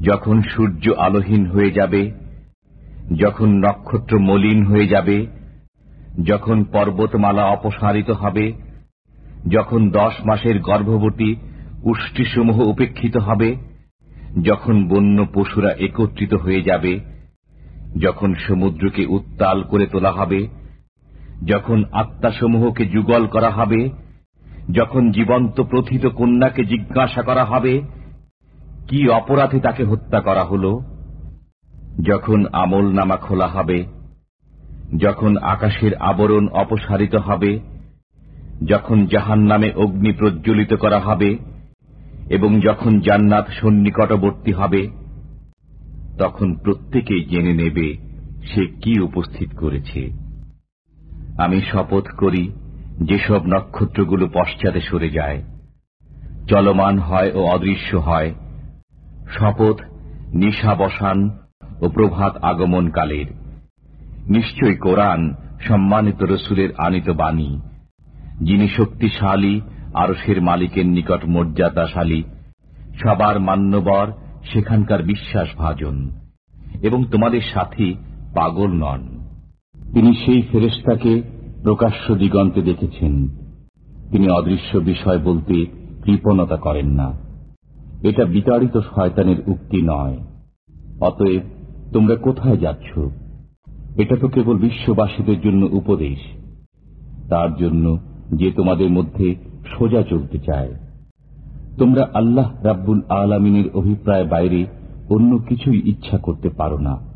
যখন সূর্য আলোহীন হয়ে যাবে, যখন নক্ষত্র মলিন হয়ে যাবে, যখন পর্বতমালা অপসারিত হবে, যখন দশ মাসের গর্ভবতী উষ্টিসমূহ উপেক্ষিত হবে, যখন বন্য পশুরা একত্রিত হয়ে যাবে, যখন সমুদ্রকে উত্তাল করে তোলা হবে, যখন আত্মাসমূহকে যুগল করা হবে, যখন জীবন্ত প্রথিত কন্যাকে জিজ্ঞাসা করা হবে কি অপরাধে তাকে হত্যা করা হল? যখন আমল নামা খোলা হবে, যখন আকাশের আবরণ অপসারিত হবে, যখন জাহান নামে অগ্নি প্রজ্বলিত করা হবে, এবং যখন জান্নাত সন্নিকটবর্তী হবে, তখন প্রত্যেকেই জেনে নেবে সে কি উপস্থিত করেছে। আমি শপথ করি, যেসব নক্ষত্রগুলো পশ্চাতে সরে যায়, চলমান হয় ও অদৃশ্য হয় শপথ নিশাবসান ও প্রভাত আগমনকালের। নিশ্চয় কোরআন সম্মানিত রসুলের আনিত বাণী। যিনি শক্তিশালী আরসের মালিকের নিকট মর্যাদাশালী, সবার মান্যবর সেখানকার বিশ্বাস ভাজন এবং তোমাদের সাথী পাগল নন। তিনি সেই ফেরেস্তাকে প্রকাশ্য দিগন্তে দেখেছেন। তিনি অদৃশ্য বিষয় বলতে কৃপণতা করেন না। এটা বিতাড়িত শয়তানের উক্তি নয়। অতএব তোমরা কোথায় যাচ্ছ? এটা তো কেবল বিশ্ববাসীদের জন্য উপদেশ। তার জন্য যে তোমাদের মধ্যে সোজা চলতে চায়। তোমরা আল্লাহ রাব্বুল আলমিনের অভিপ্রায় বাইরে অন্য কিছুই ইচ্ছা করতে পারো না।